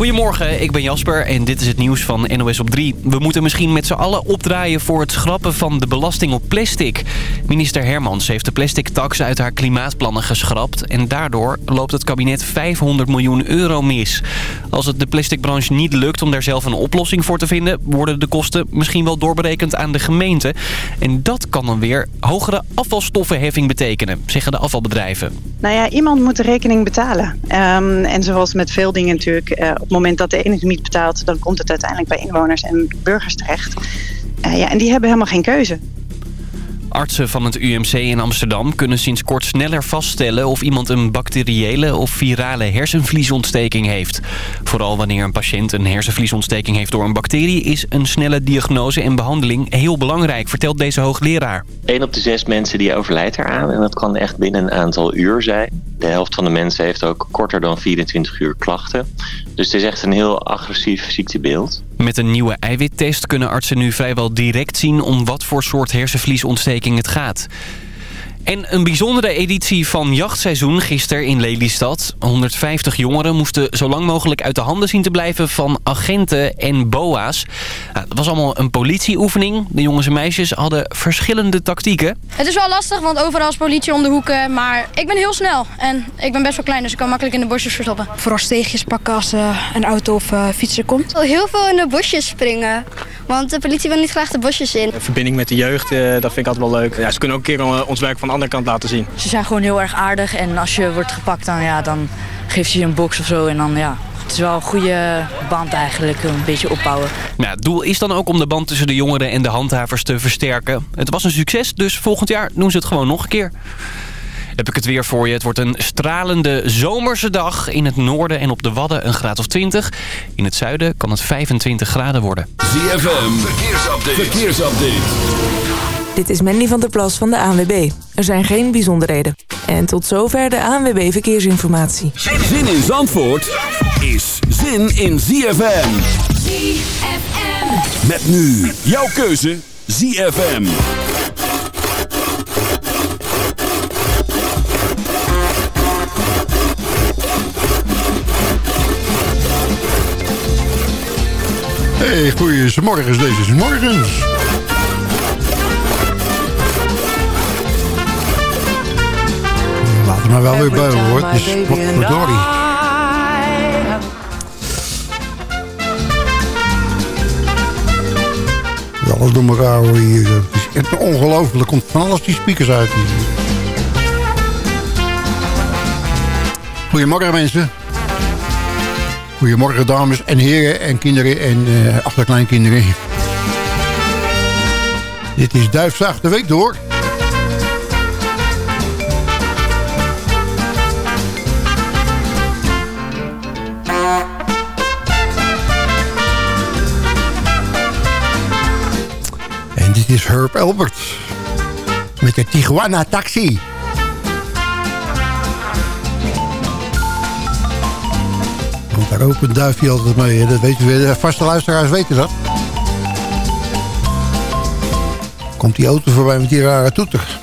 Goedemorgen, ik ben Jasper en dit is het nieuws van NOS op 3. We moeten misschien met z'n allen opdraaien voor het schrappen van de belasting op plastic. Minister Hermans heeft de plastic tax uit haar klimaatplannen geschrapt... en daardoor loopt het kabinet 500 miljoen euro mis. Als het de plasticbranche niet lukt om daar zelf een oplossing voor te vinden... worden de kosten misschien wel doorberekend aan de gemeente. En dat kan dan weer hogere afvalstoffenheffing betekenen, zeggen de afvalbedrijven. Nou ja, iemand moet de rekening betalen. Um, en zoals met veel dingen natuurlijk... Uh, het moment dat de ene niet betaalt... dan komt het uiteindelijk bij inwoners en burgers terecht. Uh, ja, en die hebben helemaal geen keuze. Artsen van het UMC in Amsterdam kunnen sinds kort sneller vaststellen of iemand een bacteriële of virale hersenvliesontsteking heeft. Vooral wanneer een patiënt een hersenvliesontsteking heeft door een bacterie is een snelle diagnose en behandeling heel belangrijk, vertelt deze hoogleraar. 1 op de 6 mensen die overlijdt eraan en dat kan echt binnen een aantal uur zijn. De helft van de mensen heeft ook korter dan 24 uur klachten. Dus het is echt een heel agressief ziektebeeld. Met een nieuwe eiwittest kunnen artsen nu vrijwel direct zien om wat voor soort hersenvliesontsteking het gaat. En een bijzondere editie van jachtseizoen gisteren in Lelystad. 150 jongeren moesten zo lang mogelijk uit de handen zien te blijven van agenten en boa's. Nou, het was allemaal een politieoefening. De jongens en meisjes hadden verschillende tactieken. Het is wel lastig, want overal is politie om de hoeken. Maar ik ben heel snel en ik ben best wel klein, dus ik kan makkelijk in de bosjes verstoppen. Vooral steegjes pakken als uh, een auto of uh, fietser komt. Heel veel in de bosjes springen. Want de politie wil niet graag de bosjes in. De verbinding met de jeugd, uh, dat vind ik altijd wel leuk. Ja, ze kunnen ook een keer ons werk van de andere kant laten zien. Ze zijn gewoon heel erg aardig en als je wordt gepakt dan, ja, dan geeft ze je een box of zo en dan ja... Het is wel een goede band eigenlijk, een beetje opbouwen. Nou, het doel is dan ook om de band tussen de jongeren en de handhavers te versterken. Het was een succes, dus volgend jaar doen ze het gewoon nog een keer heb ik het weer voor je. Het wordt een stralende zomerse dag. In het noorden en op de Wadden een graad of 20. In het zuiden kan het 25 graden worden. ZFM, verkeersupdate. verkeersupdate. Dit is Mandy van der Plas van de ANWB. Er zijn geen bijzonderheden. En tot zover de ANWB Verkeersinformatie. Zin in Zandvoort is zin in ZFM. ZFM. Met nu jouw keuze ZFM. Hey, goeiemorgen, deze is morgens. Maar wel weer builen hoor, het is wat verdorie. Alles door elkaar hoor hier. Het is echt ongelooflijk, er komt van alles die speakers uit hier. Goedemorgen mensen. Goedemorgen dames en heren en kinderen en uh, achterkleinkinderen. Dit is Duifzaag de Week door. Is Herb Albert. Met de Tijuana Taxi. Daar ook een duifje altijd mee. Dat weten we. De vaste luisteraars weten dat. Komt die auto voorbij met die rare toeter.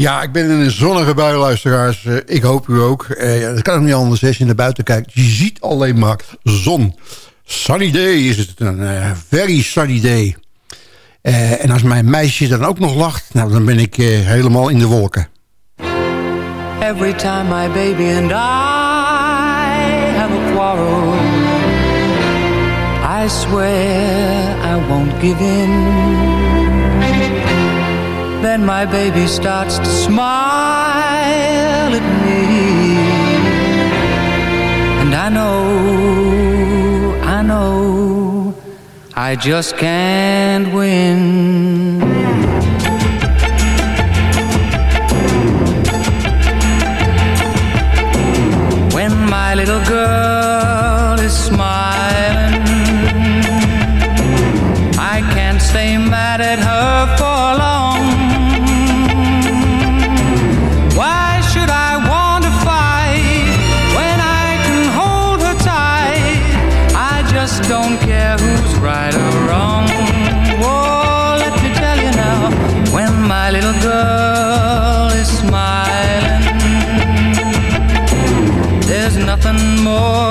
Ja, ik ben in een zonnige bui, luisteraars. Uh, ik hoop u ook. Uh, dat kan ook niet anders als je naar buiten kijkt. Je ziet alleen maar zon. Sunny day is het. Een uh, very sunny day. en als mijn meisje dan ook nog lacht... Nou, dan ben ik helemaal in de wolken. Every time my baby and I have a quarrel I swear I won't give in then my baby starts to smile at me. And I know, I know, I just can't win. Care who's right or wrong. Oh, let me tell you now, when my little girl is smiling, there's nothing more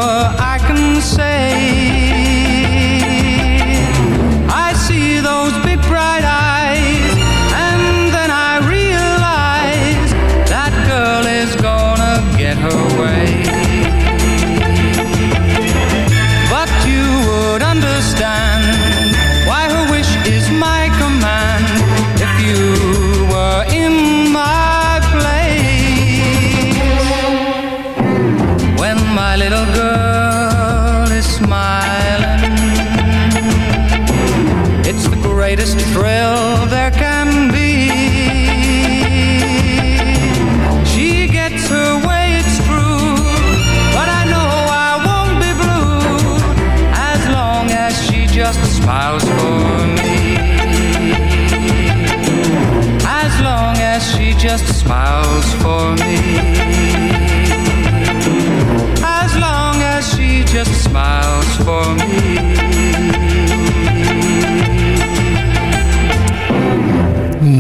me.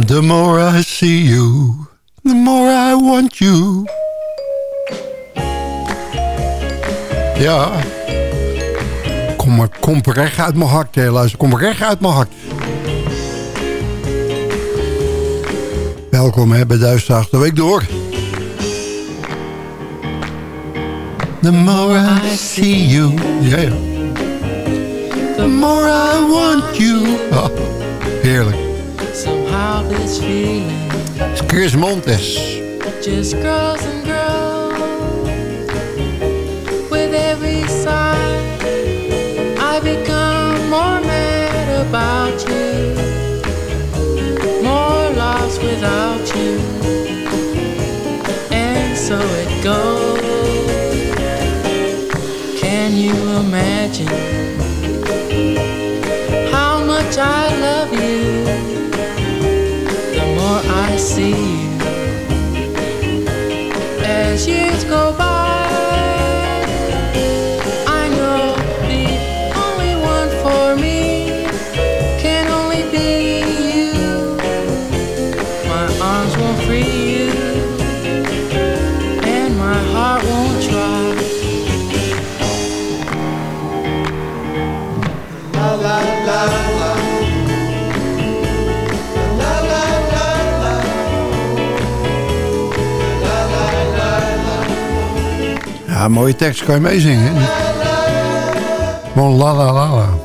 The more I see you, the more I want you. Ja. Kom, maar, kom recht uit mijn hart, hè, luister. Kom recht uit mijn hart. Welkom hè, bij Duitsdag de week door. The more I see you. Ja, ja. The more I want you. Ah, heerlijk. Somehow this feeling is Chris Montes. just grows and grows with every sigh. I become more mad about you, more lost without you, and so it goes. Can you imagine much I love you? The more I see you as years go by. Mooie tekst, kan je meezingen. la la la la.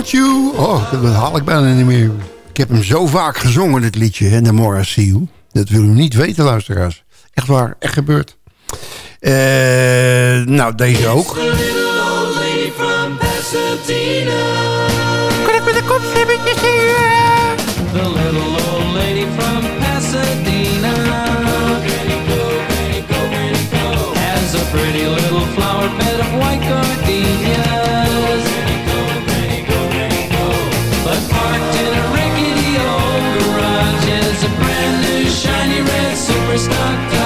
Want you. Oh, dat haal ik bijna niet meer. Ik heb hem zo vaak gezongen, dit liedje. hè, The More I See You. Dat wil u niet weten, luisteraars. Echt waar, echt gebeurd. Eh, nou, deze ook. Kan ik met een kopstemmetje zingen? The little old lady from Pasadena Has a pretty little flower stuck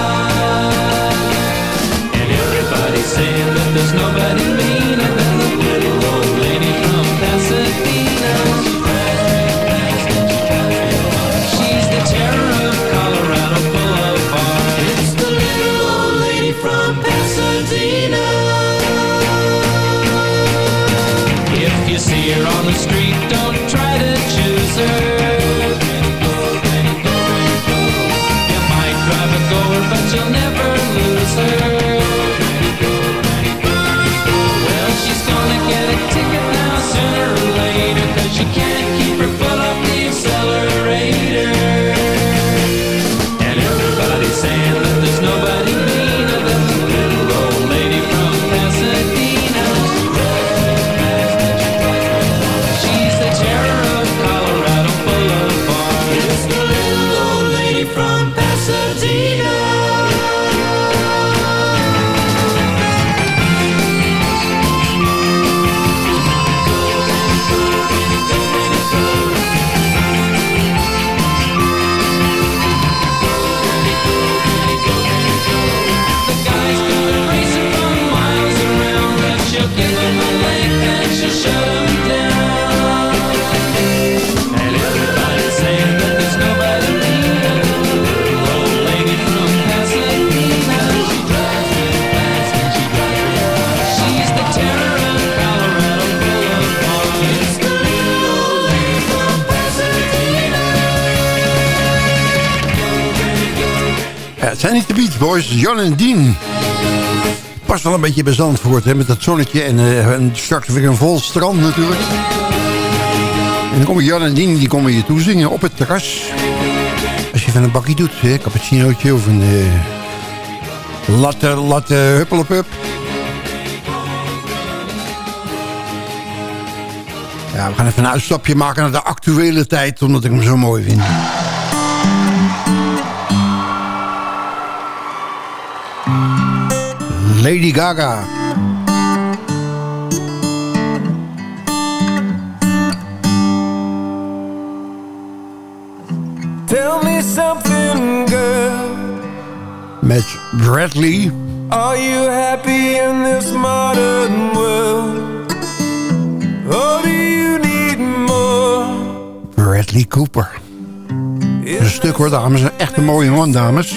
Boys, Jan en Dean. Past wel een beetje bij Zandvoort, hè, met dat zonnetje en, en straks weer een vol strand natuurlijk. En dan komen Jan en Dean, die komen je toe zingen op het terras. Als je van een bakje doet, hè, cappuccinootje of een eh, latte, latte huppelepup. Ja, we gaan even een uitstapje maken naar de actuele tijd, omdat ik hem zo mooi vind. Lady Gaga. Tell me something, girl. Met Bradley. Are you happy in this modern world? Or do you need more? Bradley Cooper. Een stuk hoor, dames. Echt een mooie man, dames.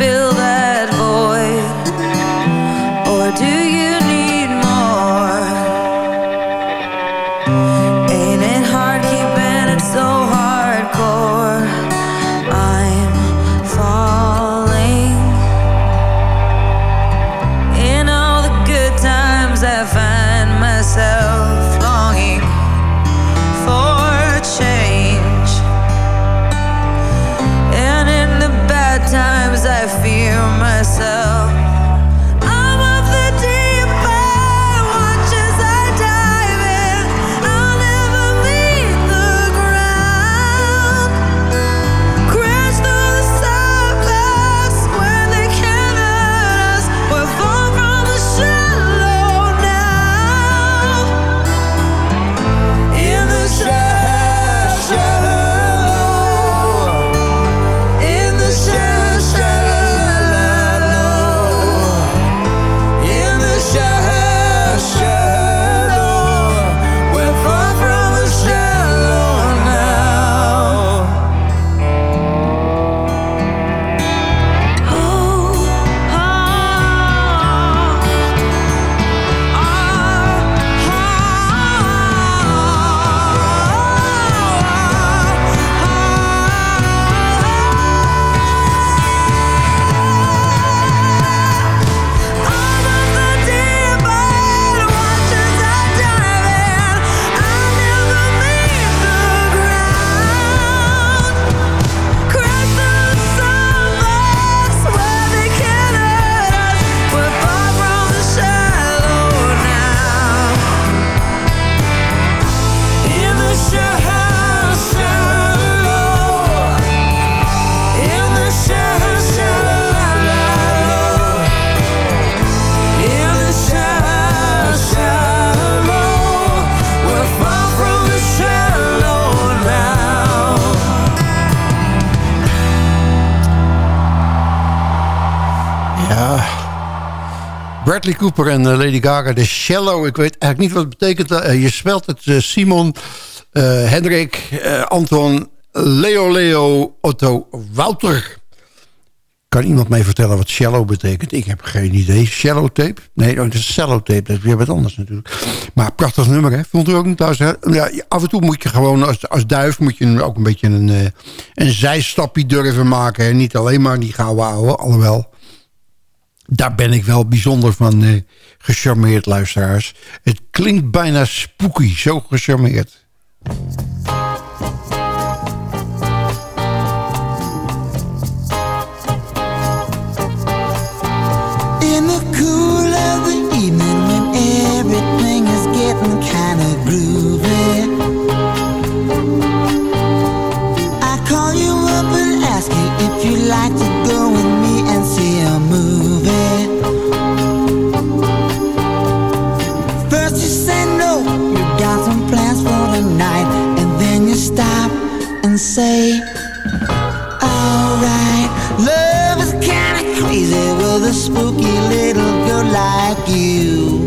fill Cooper en eh, Lady Gaga, de Shallow. Ik weet eigenlijk niet wat het betekent. Eh, je spelt het eh, Simon, Hendrik, Anton, Leo, Leo, Otto, Wouter. Kan iemand mij vertellen wat shallow betekent? Ik heb geen idee. Shallow tape? Nee, oh, dat is cello tape. Dat is weer wat anders natuurlijk. Maar prachtig nummer, hè? Vond u ook niet thuis? Ja, af en toe moet je gewoon als, als duif... moet je ook een beetje een, een zijstapje durven maken. Hè? Niet alleen maar die gouden ouwe. Alhoewel, daar ben ik wel bijzonder van eh, gecharmeerd, luisteraars. Het klinkt bijna spooky, zo gecharmeerd. In the cool of the evening when everything is getting kind of groovy, and say, Alright, love is kinda crazy with a spooky little girl like you.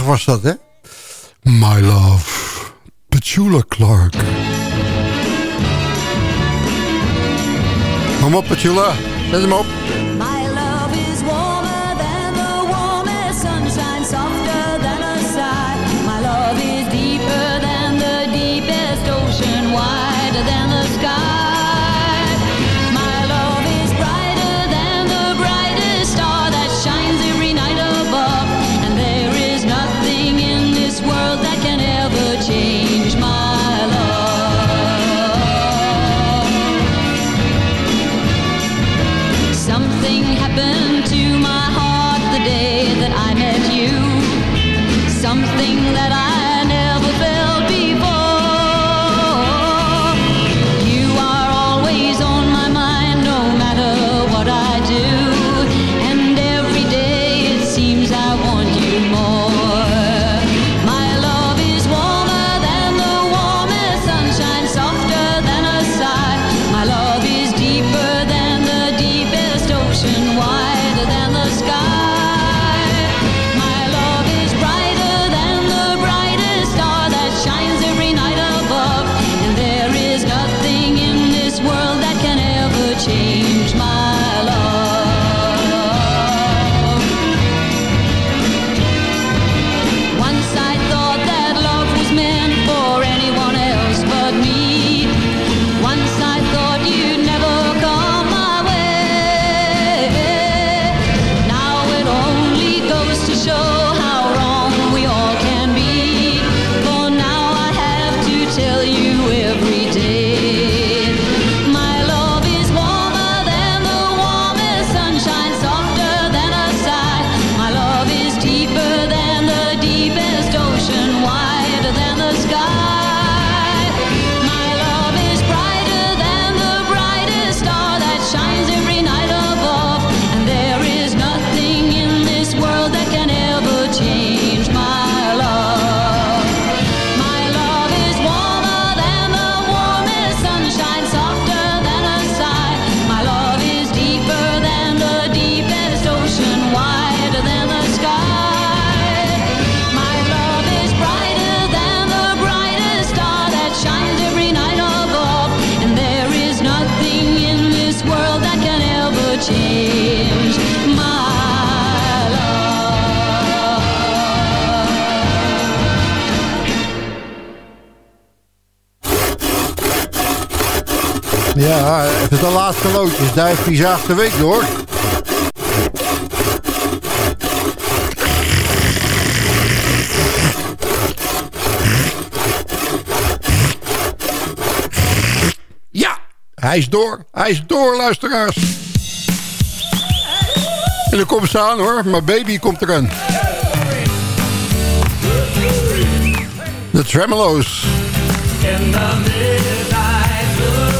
Spookachtig was dat, hè? My Love. Petula Clark. Kom op, Petula. Zet hem op. Happened to my heart the day that I met you. Something that I Duif die zaagt de week door. Ja, hij is door. Hij is door, luisteraars. En dan komt ze aan hoor. Mijn baby komt eraan. De Tremolo's. In the midnight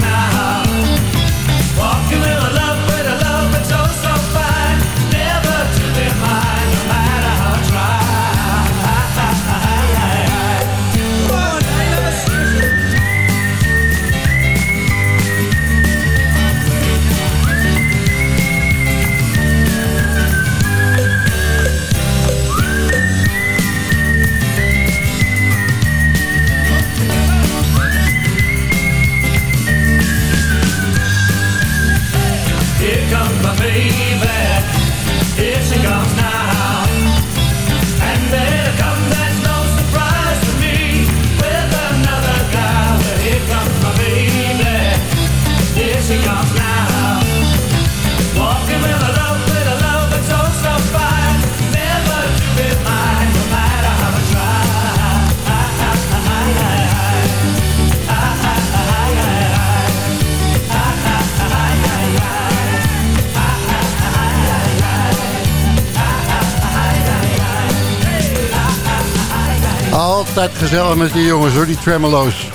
Altijd gezellig met die jongens hoor, die Tremolo's.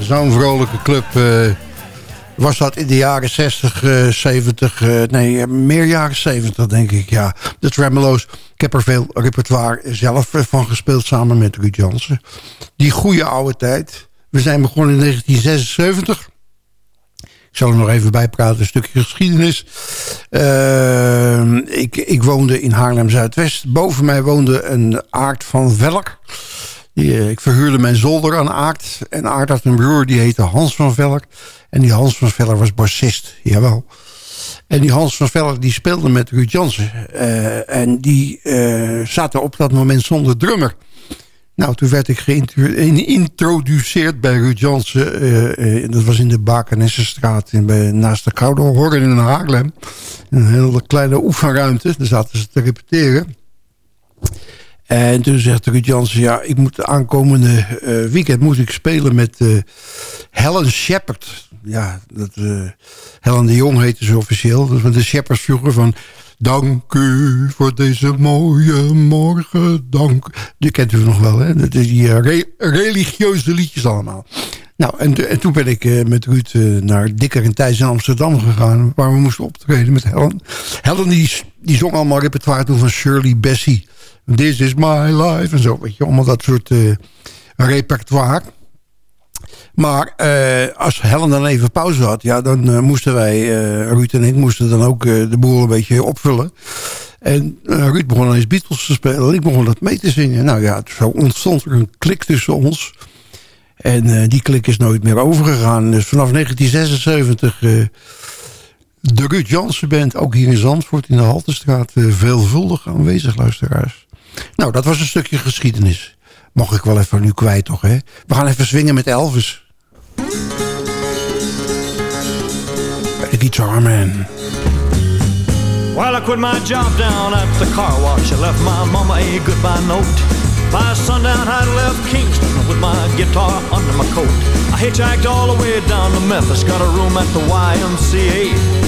Zo'n vrolijke club. eh, was dat in de jaren 60, eh 70, eh, nee, eh, meer jaren 70 denk ik, ja. De Tremolo's. Ik heb er veel repertoire zelf eh, van gespeeld samen met Ruud Jansen. Die goede oude tijd. We zijn begonnen in 1976. Ik zal er nog even bij praten, een stukje geschiedenis. Eh, ik, ik woonde in Haarlem-Zuidwest. Boven mij woonde een Aard van Velk. Eh, ik verhuurde mijn zolder aan Aard. En Aard had een broer, die heette Hans van Velk. En die Hans van Velk was bassist, jawel. En die Hans van Velk die speelde met Ruud Jansen. Eh, en die eh, zaten op dat moment zonder drummer. Nou, toen werd ik geïntroduceerd bij Ruud Jansen. dat was in de Bakenessenstraat in, bij, naast de Koude Horren in Haarlem. Een hele kleine oefenruimte. Daar zaten ze te repeteren. En toen zegt Ruud Jansen, ja, ik moet de aankomende eh, weekend moet ik spelen met eh, Helen Shepard. Ja, dat, eh, Helen de Jong heette ze officieel. Dat was de Shepard vroeger van... Dank u voor deze mooie morgen, dank. Die kent u nog wel, hè? Dat is die re- religieuze liedjes allemaal. Nou, en, en toen ben ik met Ruud naar Dikker en Thijs in Amsterdam gegaan... waar we moesten optreden met Helen. Helen die, die zong allemaal repertoire toen van Shirley Bassey... This is my life en zo, weet je. Allemaal dat soort eh, repertoire. Maar eh, als Helen dan even pauze had... ja, dan eh, moesten wij, Ruud en ik, moesten dan ook de boel een beetje opvullen. En Ruud begon ineens Beatles te spelen en ik begon dat mee te zingen. Nou ja, zo ontstond er een klik tussen ons. En die klik is nooit meer overgegaan. Dus vanaf 1976 eh, de Ruud Jansen Band, ook hier in Zandvoort in de Haltestraat... veelvuldig aanwezig, luisteraars. Nou, dat was een stukje geschiedenis. Mocht ik wel even nu kwijt toch, hè? We gaan even swingen met Elvis. The Guitar Man. Well, I quit my job down at the car wash. I left my mama a goodbye note. By sundown, I left Kingston with my guitar under my coat. I hitchhiked all the way down to Memphis, got a room at the YMCA.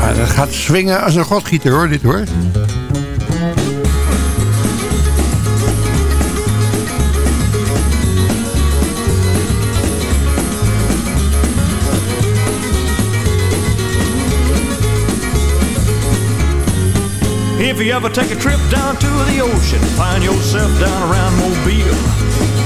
Dat gaat swingen als een godgieter hoor, dit hoor. If you ever take a trip down to the ocean, find yourself down around Mobile.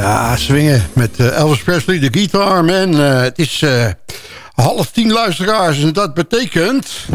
Ja, swingen met eh, Elvis Presley, de Guitar Man. Eh, het is eh, half tien luisteraars en dat betekent...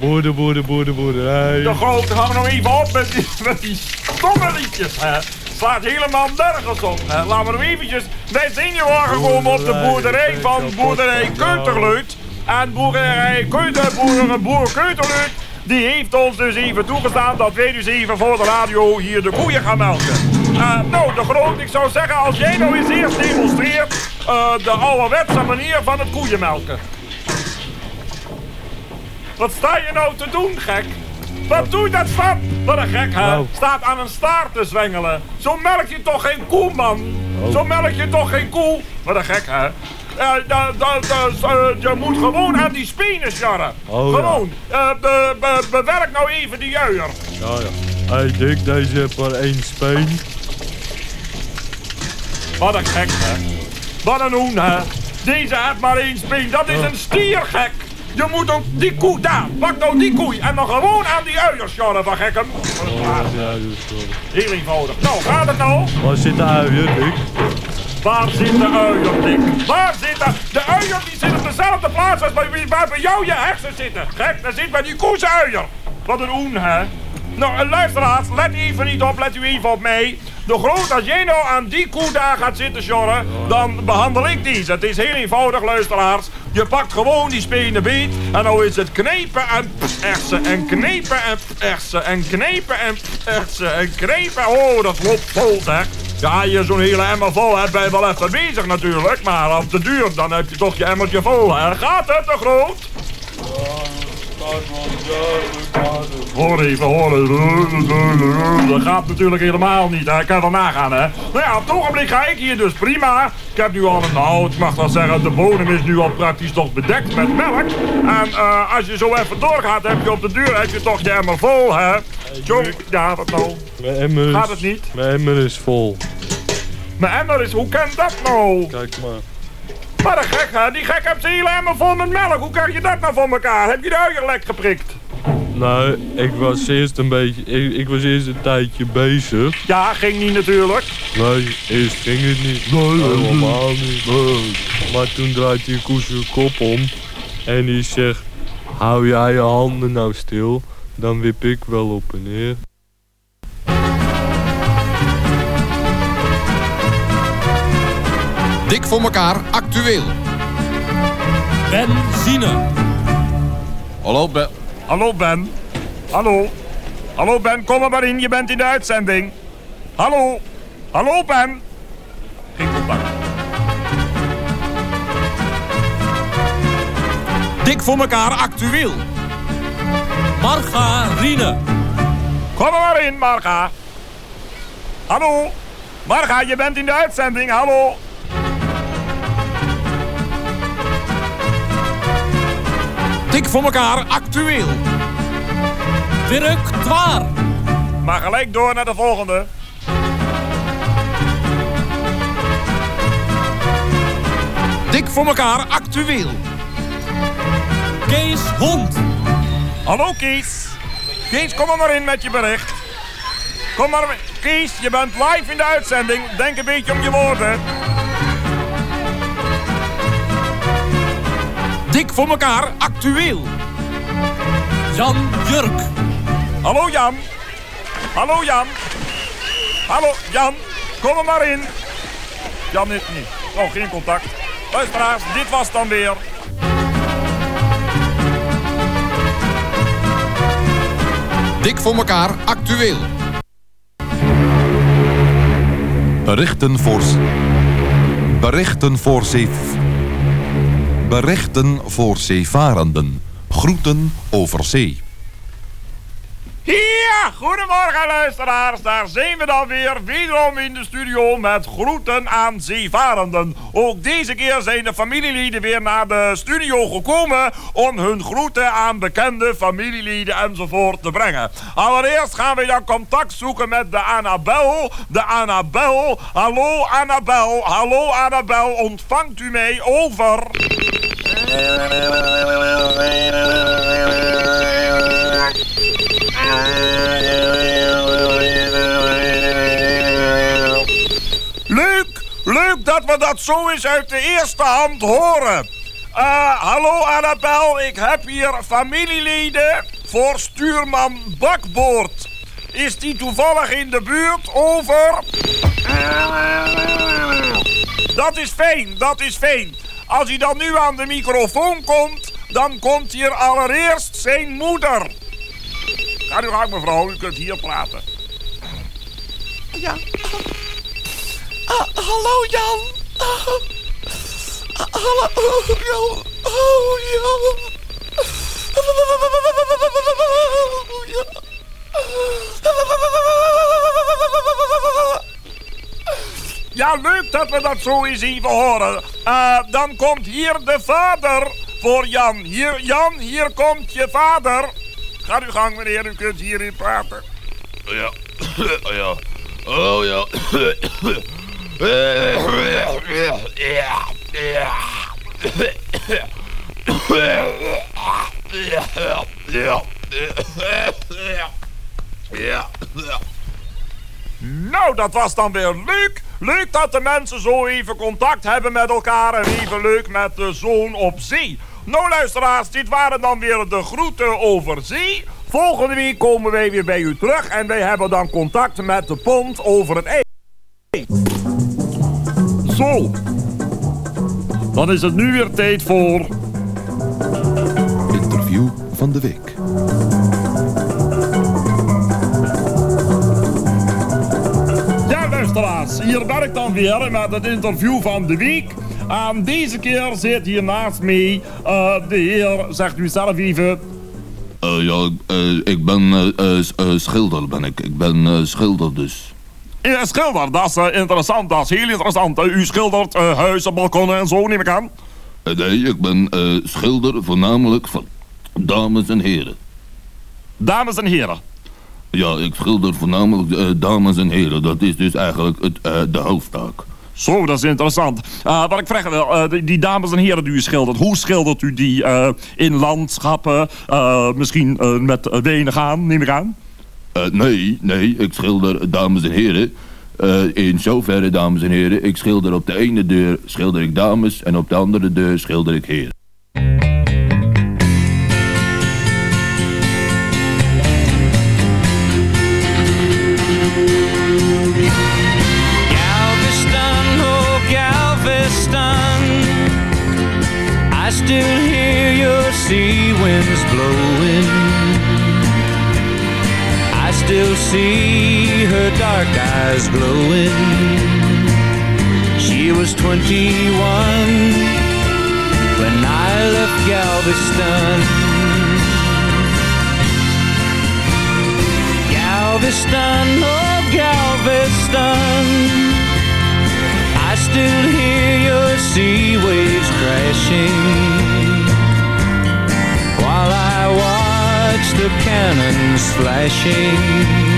Boerder, boerder, boerder, boerderij. de grote. Gaan we nog even op met die, met die stomme liedjes, hè. Slaat helemaal nergens op. Hè. Laten we nog eventjes... Wij zijn hier aangekomen op de boerderij van boerderij Keuterleut. En boerderij Keuter, boer, boer Keuterleut, die heeft ons dus even toegestaan dat wij dus even voor de radio hier de koeien gaan melken. Eh, nou, de groot, ik zou zeggen, als jij nou eens eerst demonstreert eh, de ouderwetse manier van het koeienmelken. Wat sta je nou te doen, gek? Wat doe je dat van? Wat een gek, hè? Nou. Staat aan een staart te zwengelen. Zo melk je toch geen koe, man? Oh. Zo melk je toch geen koe? Wat een gek, hè? Eh, da- da- da- eh, je moet gewoon aan die spenen scharren. Oh, ja. gewoon. Eh, be- be- bewerk nou even die juier. Ja, ja. Hey Dick, deze heeft maar één speen. Wat een gek, hè? Wat een hoen, hè? Deze heeft maar één speen. Dat is een stiergek. Je moet ook die koe daar. Pak nou die koe en dan gewoon aan die uiers scharren van gekken. Heel eenvoudig. Nou, gaat het nou? Waar zit de uier, Dick? Waar zit de uier, Dick? Waar zit de... De uier die zit op dezelfde plaats als bij, waar bij jou je hersen zitten. Gek, daar zit bij die koe zijn uier. Wat een oen, hè? Nou, luisteraars, let even niet op, let u even op mij. De groot, als jij nou aan die koe daar gaat zitten sjorren, dan behandel ik die. Het is heel eenvoudig, luisteraars. Je pakt gewoon die spenen beet en nou is het knepen en persen en knepen en persen en knepen en persen en knepen. Oh, dat loopt vol, zeg. Ja, je zo'n hele emmer vol hebt, ben je wel even bezig natuurlijk. Maar op de duur, dan heb je toch je emmertje vol, hè. Gaat het te groot? Hoor even, hoor even. Dat gaat natuurlijk helemaal niet. hè. Ik kan er nagaan, hè. Nou ja, op het ogenblik ga ik hier dus prima. Ik heb nu al een, nou, ik mag wel zeggen, de bodem is nu al praktisch toch bedekt met melk. En eh, als je zo even doorgaat, heb je op de duur heb je toch je emmer vol, hè. Zo, ja, wat nou? Mijn emmer is, Gaat het niet? Mijn emmer is vol. Mijn emmer is, hoe kan dat nou? Kijk maar. Maar een gek, hè? Die gek heeft zijn hele emmer vol met melk. Hoe krijg je dat nou voor elkaar? Heb je de uier lek geprikt? Nou, ik was eerst een beetje... Ik, ik was eerst een tijdje bezig. Ja, ging niet natuurlijk. Nee, eerst ging het niet. Nee, helemaal niet. Nee. Maar toen draait die koe zijn kop om. En die zegt... Hou jij je handen nou stil. Dan wip ik wel op en neer. Dik voor elkaar actueel. Benzine. Hallo Ben. Hallo Ben. Hallo. Hallo Ben, kom er maar in. Je bent in de uitzending. Hallo. Hallo Ben. Geen contact. Dik voor elkaar actueel. Margarine. Kom er maar in, Marga. Hallo. Marga, je bent in de uitzending. Hallo. Dik voor elkaar actueel. Directoire. Maar gelijk door naar de volgende. Dik voor elkaar actueel. Kees Hond. Hallo Kees. Kees, kom er maar in met je bericht. Kom maar. Kees, je bent live in de uitzending. Denk een beetje om je woorden. Dik voor elkaar actueel. Jan Jurk. Hallo Jan. Hallo Jan. Hallo Jan. Kom er maar in. Jan is niet. Oh, geen contact. Luisteraars, dit was het dan weer. Dik voor elkaar actueel. Berichten voor... Berichten voor. Berichten voor zeevarenden. Groeten over zee. Ja, goedemorgen luisteraars. Daar zijn we dan weer, wederom in de studio met groeten aan zeevarenden. Ook deze keer zijn de familieleden weer naar de studio gekomen om hun groeten aan bekende familieleden enzovoort te brengen. Allereerst gaan we dan contact zoeken met de Annabel. De Annabel. Hallo Annabel. Hallo Annabel. Ontvangt u mij over? Leuk, leuk dat we dat zo eens uit de eerste hand horen. Eh, hallo Annabel, ik heb hier familieleden voor stuurman Bakboord. Is die toevallig in de buurt? Over. Dat is fijn, dat is fijn. Als hij dan nu aan de microfoon komt, dan komt hier allereerst zijn moeder. Ga nu gang mevrouw, u kunt hier praten. Ja. Ah, hallo Jan. Ah, hallo Jan. Oh Jan. Oh, Jan. Ja, leuk dat we dat zo eens even horen. Eh, dan komt hier de vader voor Jan. Hier, Jan, hier komt je vader. Ga uw gang, meneer. U kunt hierin praten. Ja. Oh ja. Oh ja. Ja. Nou, dat was dan weer leuk. Leuk dat de mensen zo even contact hebben met elkaar en even leuk met de zoon op zee. Nou luisteraars, dit waren dan weer de groeten over zee. Volgende week komen wij weer bij u terug en wij hebben dan contact met de pont over het ei. Zo. Dan is het nu weer tijd voor... Interview van de week. Luisteraars, hier ben ik dan weer met het interview van de week. En deze keer zit hier naast mij eh, de heer, zegt u zelf even... Eh, ja, ik, eh, ik ben schilder, ben ik. Ik ben schilder dus. Ja, schilder, dat is interessant. Dat is heel interessant. U schildert huizen, balkonnen en zo, neem ik aan. Nee, ik ben schilder voornamelijk van dames en heren. Dames en heren. Ja, ik schilder voornamelijk eh, dames en heren. Dat is dus eigenlijk het, eh, de hoofdtaak. Zo, dat is interessant. Eh, wat ik vragen wil, die, die dames en heren die u schildert, hoe schildert u die in landschappen? misschien met wenen gaan, neem ik aan? Nee, nee, ik schilder dames en heren. In zoverre, dames en heren, ik schilder op de ene deur schilder ik dames en op de andere deur schilder ik heren. See her dark eyes glowing. She was 21 when I left Galveston. Galveston, oh Galveston. I still hear your sea waves crashing while I watch the cannons flashing.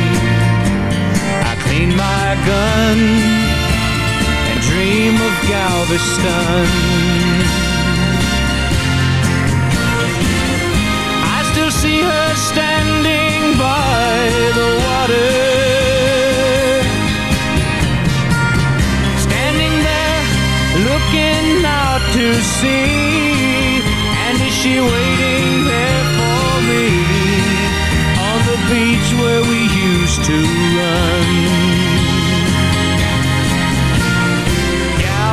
Clean my gun and dream of Galveston. I still see her standing by the water. Standing there looking out to sea. And is she waiting there for me on the beach where we used to run?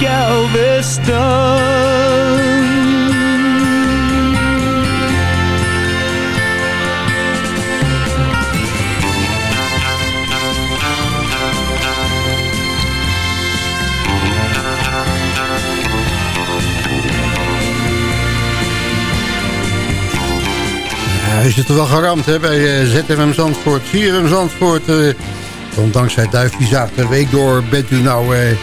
Galveston. Hij zit er wel geramd hè, bij eh, ZFM Zandvoort, CFM Zandvoort. eh, want dankzij Duifje zaagt de week door bent u nou, eh,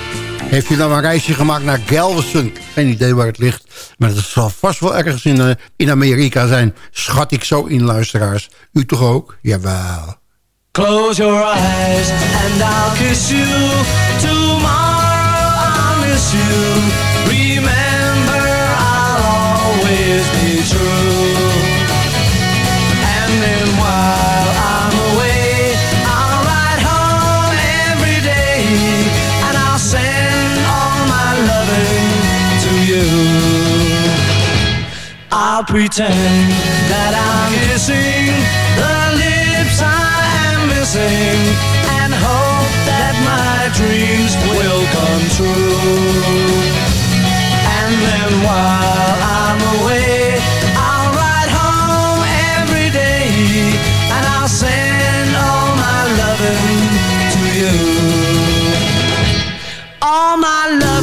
heeft u nou een reisje gemaakt naar Galveston. Geen idee waar het ligt, maar het zal vast wel ergens in, eh, in Amerika zijn. Schat ik zo in, luisteraars. U toch ook? Jawel. Close your eyes and I'll kiss you. Tomorrow I'll miss you. Remember, I'll always be true. And I'll pretend that I'm kissing the lips I am missing and hope that my dreams will come true. And then while I'm away, I'll ride home every day and I'll send all my loving to you. All my loving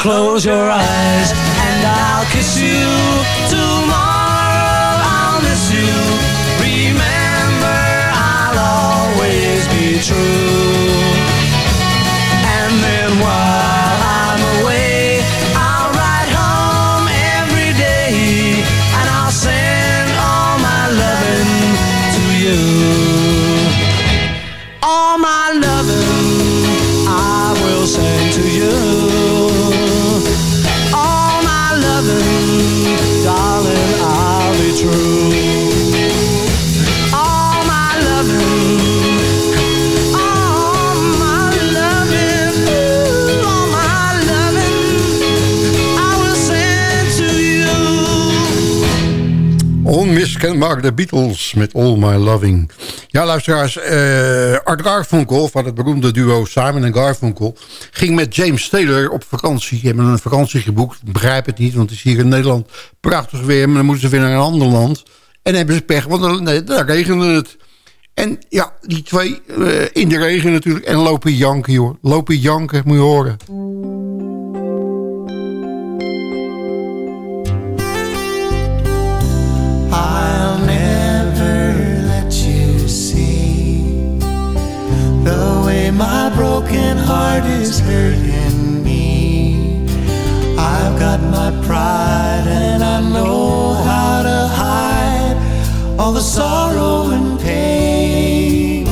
Close your eyes and I'll kiss you. Tomorrow onmiskenbaar de Beatles met All My Loving. Ja, luisteraars, eh Art Garfunkel van het beroemde duo Simon en Garfunkel... ging met James Taylor op vakantie. Die hebben een vakantie geboekt. Begrijp het niet, want het is hier in Nederland prachtig weer... maar dan moeten ze weer naar een ander land. En hebben ze pech, want nee, daar regende het. En ja, die twee eh, in de regen natuurlijk. En lopen janken, joh. Lopen janken, moet je horen. My broken heart is hurting me. I've got my pride and I know how to hide all the sorrow and pain.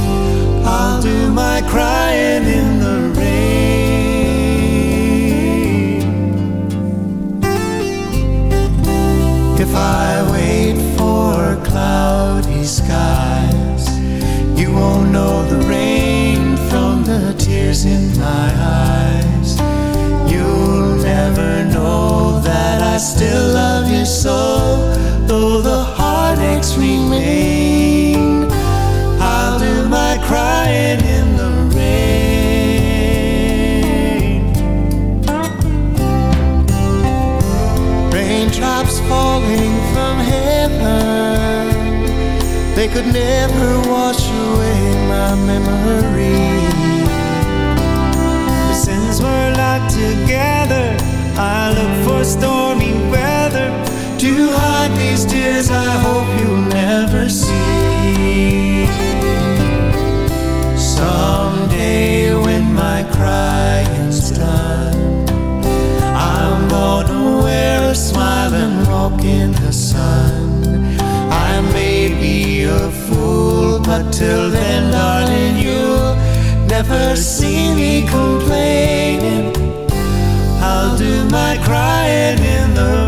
I'll do my crying in the rain. If I skies, you won't know the rain from the tears in my eyes. You'll never know that I still could never wash away my memory. Since we're locked together, I look for stormy weather to hide these tears I hope you'll never see. Someday when my crying's done, I'm gonna wear a smile and walk in but till then, darling, you'll never see me complaining. I'll do my crying in the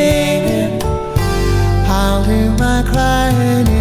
I'll do my crying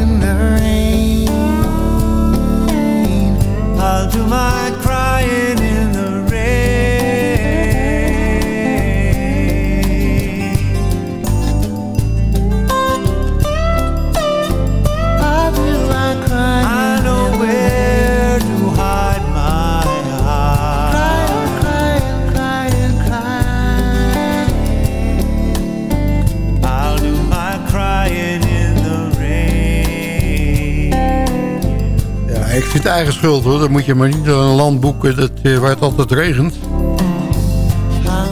vind het eigen schuld hoor. Dan moet je maar niet een land boeken dat, eh, waar het altijd regent.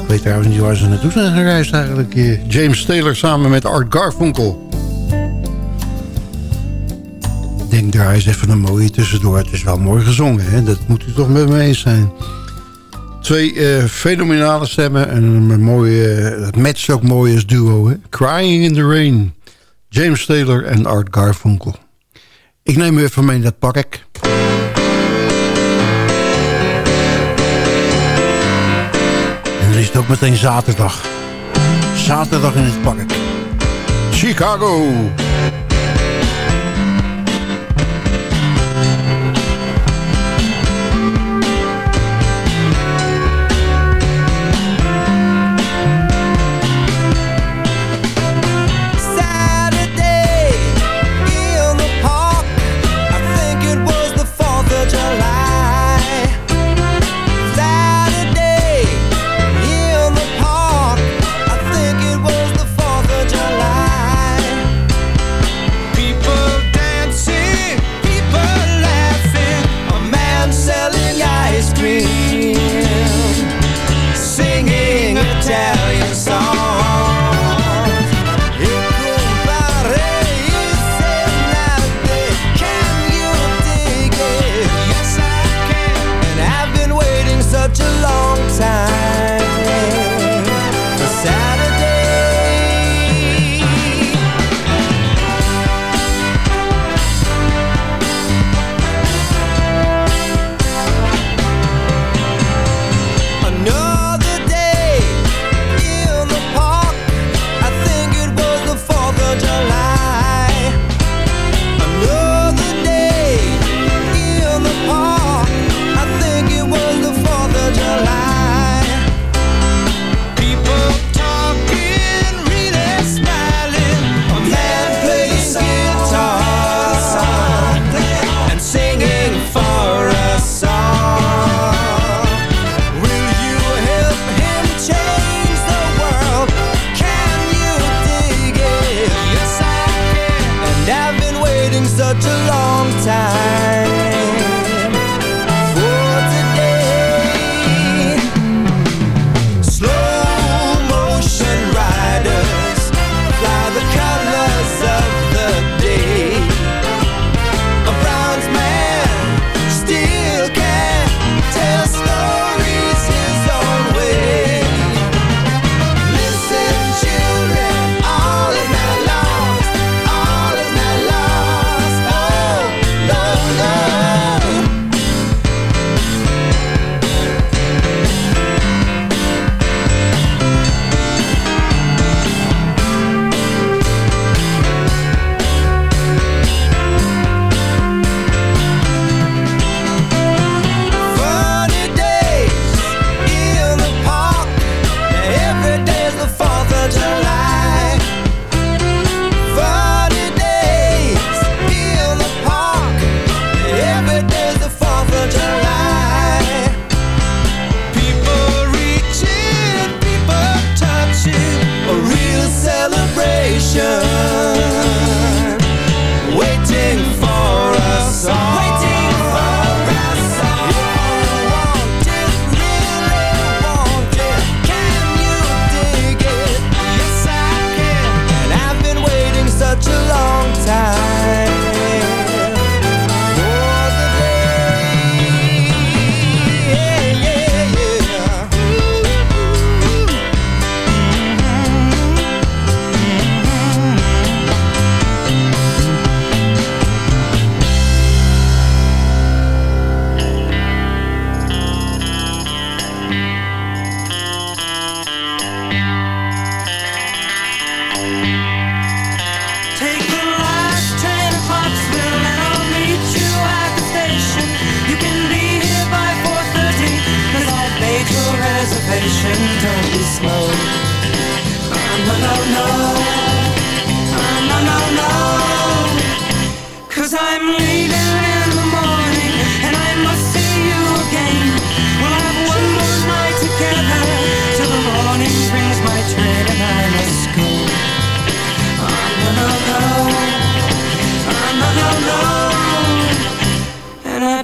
Ik weet trouwens niet waar ze naartoe zijn gereisd eigenlijk. eh. James Taylor samen met Art Garfunkel. Ik denk, daar is even een mooie tussendoor. Het is wel mooi gezongen, hè? dat moet u toch met me eens zijn. Twee eh, fenomenale stemmen en een mooie, het matcht ook mooi als duo. Hè? Crying in the Rain. James Taylor en Art Garfunkel. Ik neem u even mee in dat park. Ook meteen zaterdag. Zaterdag in het park. Chicago.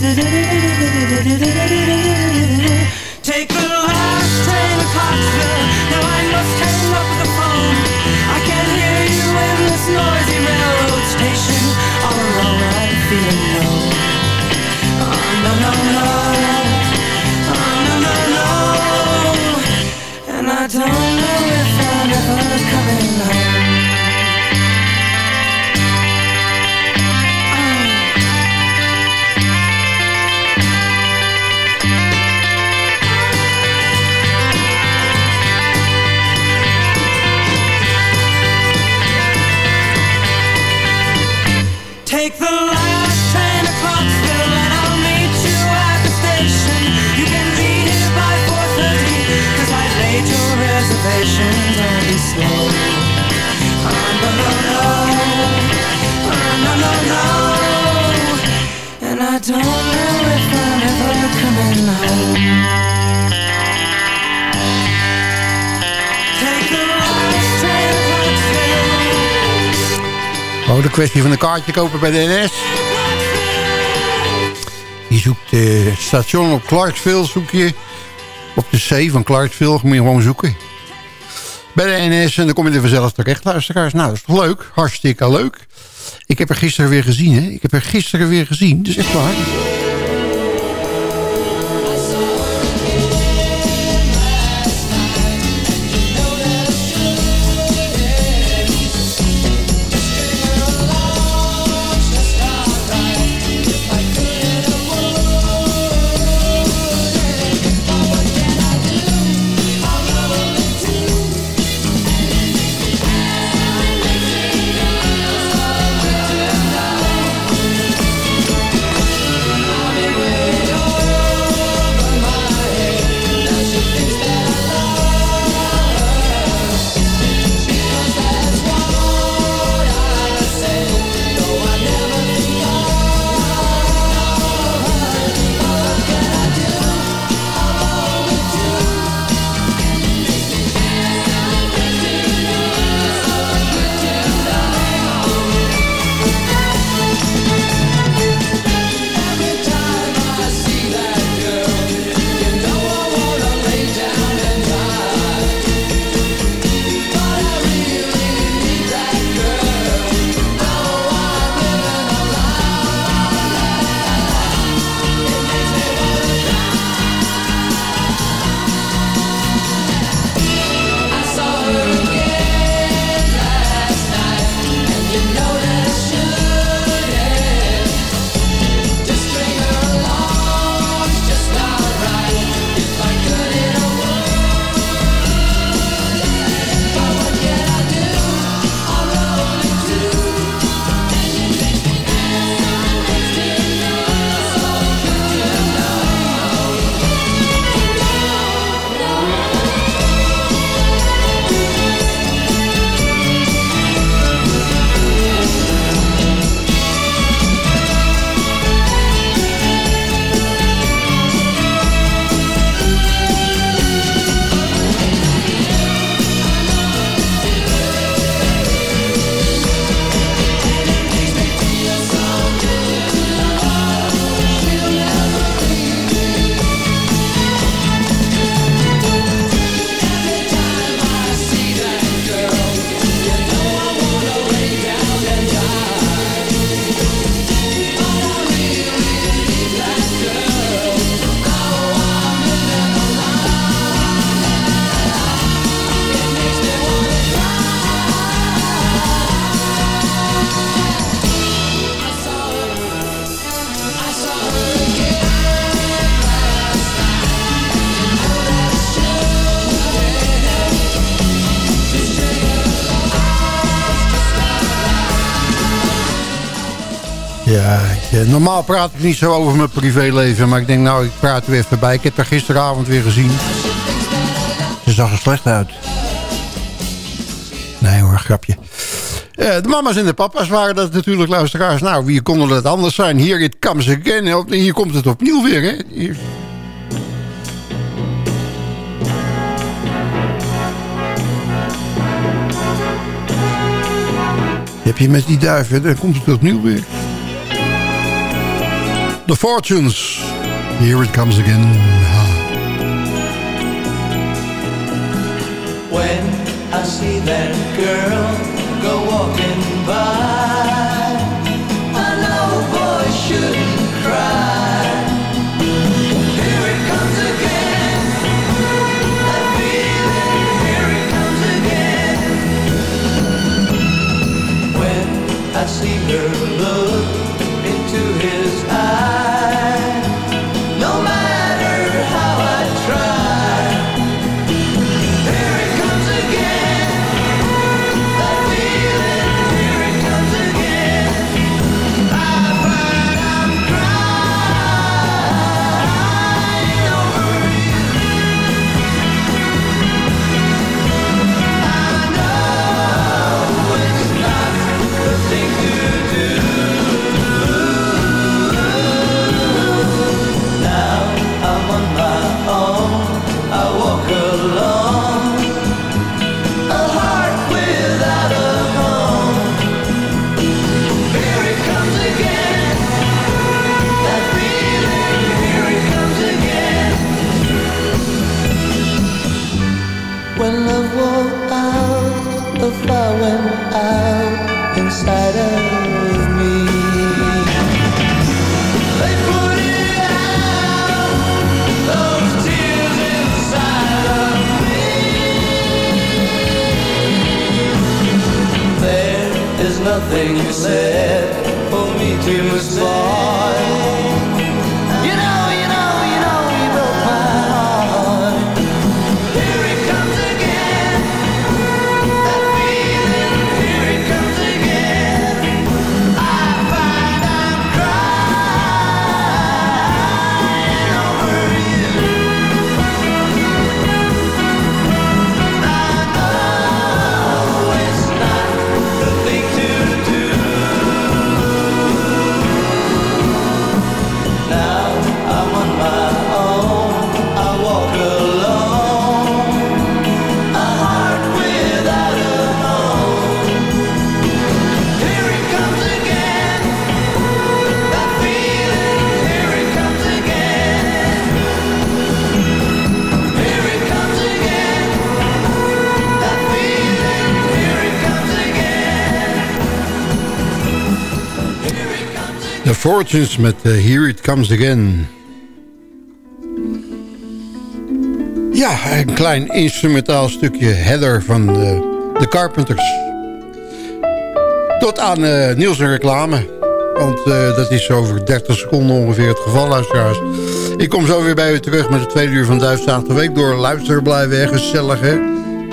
Take the last train to Now I must hang up the phone. I can hear you in this noisy railroad station. All I'm Gewoon een kwestie van een kaartje kopen bij de NS. Je zoekt eh station op Clarksville, zoek je. Op de C van Clarksville, moet je gewoon zoeken. Bij de NS en dan kom je er vanzelf terecht, luisteraars. Nou, dat is toch leuk? Hartstikke leuk. Ik heb er gisteren weer gezien, hè. Ik heb er gisteren weer gezien, dus echt waar. Normaal praat ik niet zo over mijn privéleven, maar ik denk nou, ik praat er even bij. Ik heb haar gisteravond weer gezien. Ze zag er slecht uit. Nee hoor, grapje. Eh, de mama's en de papa's waren dat natuurlijk luisteraars. Nou, wie konden dat anders zijn? Hier it comes again. Hier komt het opnieuw weer, hè? Heb je met die duiven, dan komt het opnieuw weer. The Fortunes. Here it comes again. When I see that girl go walking by, inside of me. They put it out, those tears inside of me. There is nothing you said for me to respond. Fortunes met eh, Here It Comes Again. Ja, een klein instrumentaal stukje Heather van de, de Carpenters. Tot aan eh, nieuws en reclame. Want eh, dat is over 30 seconden ongeveer het geval, luisteraars. Ik kom zo weer bij u terug met het tweede uur van Duitsdag de Week. Door luisteren blijven, gezellig hè.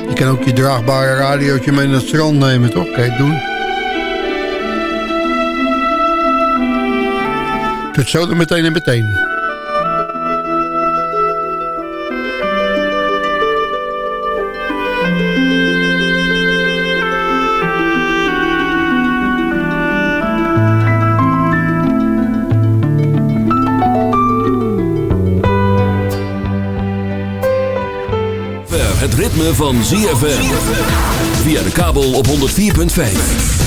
Je kan ook je draagbare radiootje mee naar het strand nemen, toch? Het doen? Tot zo dan meteen en meteen. Het ritme van ZFM. Via de kabel op 104.5.